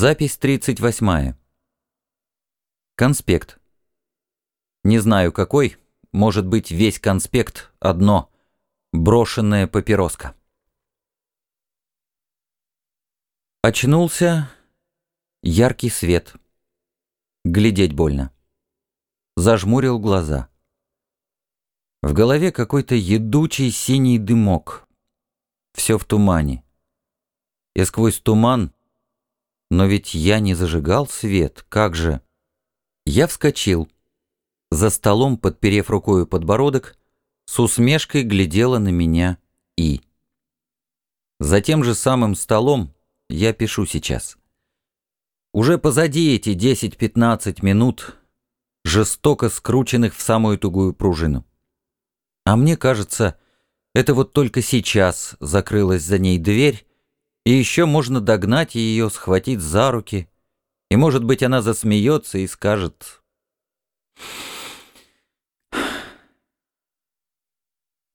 Запись 38. Конспект. Не знаю какой, может быть весь конспект одно. Брошенная папироска. Очнулся. Яркий свет. Глядеть больно. Зажмурил глаза. В голове какой-то едучий синий дымок. Все в тумане. И сквозь туман но ведь я не зажигал свет, как же? Я вскочил. За столом, подперев рукою подбородок, с усмешкой глядела на меня И. За тем же самым столом я пишу сейчас. Уже позади эти 10-15 минут, жестоко скрученных в самую тугую пружину. А мне кажется, это вот только сейчас закрылась за ней дверь, и еще можно догнать ее, схватить за руки. И, может быть, она засмеется и скажет...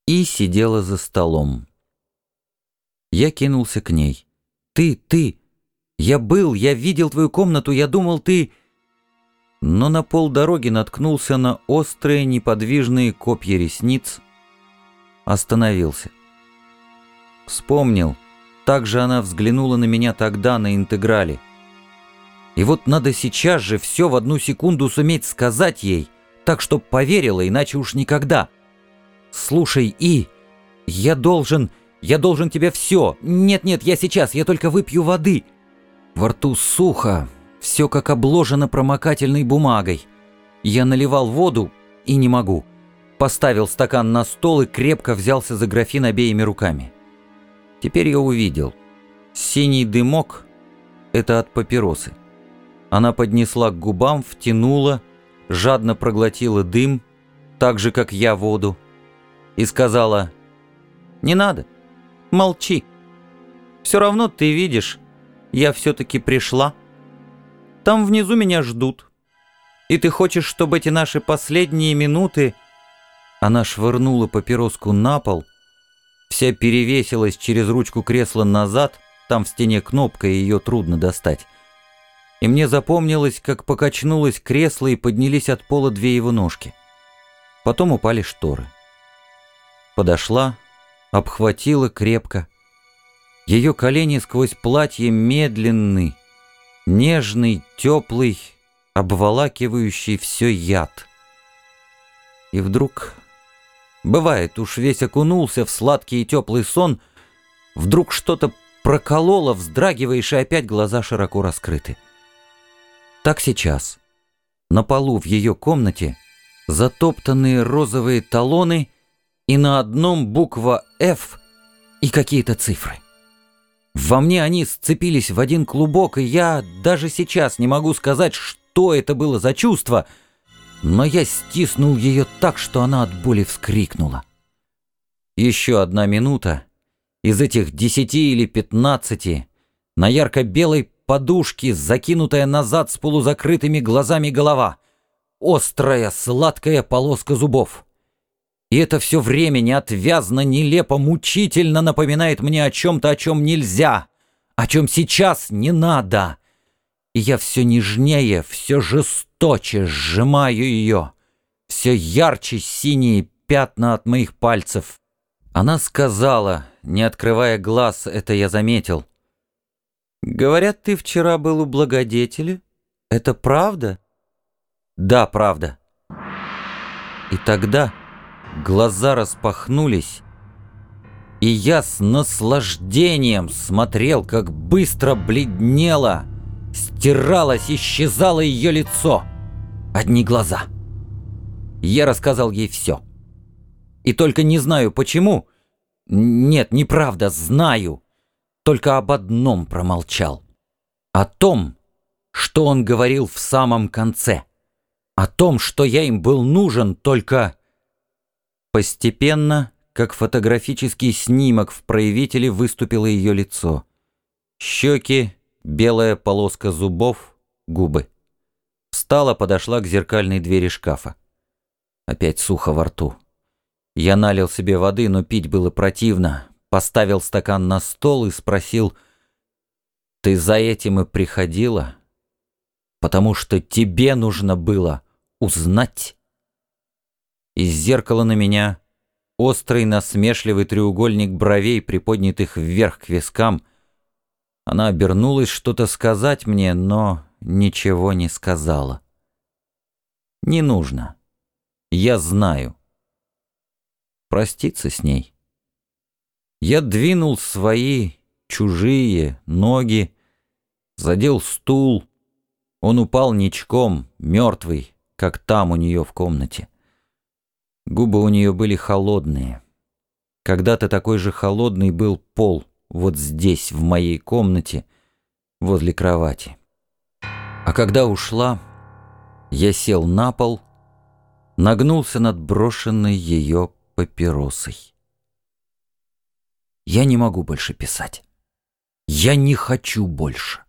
И сидела за столом. Я кинулся к ней. «Ты, ты! Я был, я видел твою комнату, я думал, ты...» Но на полдороги наткнулся на острые неподвижные копья ресниц. Остановился. Вспомнил. Так же она взглянула на меня тогда на интеграле. И вот надо сейчас же все в одну секунду суметь сказать ей, так чтоб поверила, иначе уж никогда. «Слушай, И, я должен, я должен тебе все. Нет-нет, я сейчас, я только выпью воды». Во рту сухо, все как обложено промокательной бумагой. Я наливал воду и не могу. Поставил стакан на стол и крепко взялся за графин обеими руками. Теперь я увидел. Синий дымок — это от папиросы. Она поднесла к губам, втянула, жадно проглотила дым, так же, как я воду, и сказала, «Не надо, молчи. Все равно ты видишь, я все-таки пришла. Там внизу меня ждут. И ты хочешь, чтобы эти наши последние минуты...» Она швырнула папироску на пол — Вся перевесилась через ручку кресла назад, там в стене кнопка, и ее трудно достать. И мне запомнилось, как покачнулось кресло и поднялись от пола две его ножки. Потом упали шторы. Подошла, обхватила крепко. Ее колени сквозь платье медленный, нежный, теплый, обволакивающий все яд. И вдруг Бывает, уж весь окунулся в сладкий и теплый сон, вдруг что-то прокололо, вздрагиваешь, и опять глаза широко раскрыты. Так сейчас. На полу в ее комнате затоптанные розовые талоны и на одном буква «Ф» и какие-то цифры. Во мне они сцепились в один клубок, и я даже сейчас не могу сказать, что это было за чувство — но я стиснул ее так, что она от боли вскрикнула. Еще одна минута. Из этих десяти или пятнадцати на ярко-белой подушке, закинутая назад с полузакрытыми глазами голова, острая, сладкая полоска зубов. И это все время неотвязно, нелепо, мучительно напоминает мне о чем-то, о чем нельзя, о чем сейчас не надо. И я все нежнее, все жестокее, жесточе сжимаю ее. Все ярче синие пятна от моих пальцев. Она сказала, не открывая глаз, это я заметил. «Говорят, ты вчера был у благодетеля? Это правда?» «Да, правда». И тогда глаза распахнулись, и я с наслаждением смотрел, как быстро бледнело, стиралось, исчезало ее лицо одни глаза. Я рассказал ей все. И только не знаю почему. Нет, неправда, знаю. Только об одном промолчал. О том, что он говорил в самом конце. О том, что я им был нужен, только... Постепенно, как фотографический снимок в проявителе, выступило ее лицо. Щеки, белая полоска зубов, губы. Встала, подошла к зеркальной двери шкафа. Опять сухо во рту. Я налил себе воды, но пить было противно. Поставил стакан на стол и спросил, Ты за этим и приходила, потому что тебе нужно было узнать. Из зеркала на меня острый насмешливый треугольник бровей, приподнятых вверх к вискам. Она обернулась что-то сказать мне, но ничего не сказала. Не нужно. Я знаю. Проститься с ней. Я двинул свои чужие ноги, задел стул. Он упал ничком, мертвый, как там у нее в комнате. Губы у нее были холодные. Когда-то такой же холодный был пол вот здесь, в моей комнате, возле кровати. А когда ушла, я сел на пол, нагнулся над брошенной ее папиросой. Я не могу больше писать. Я не хочу больше.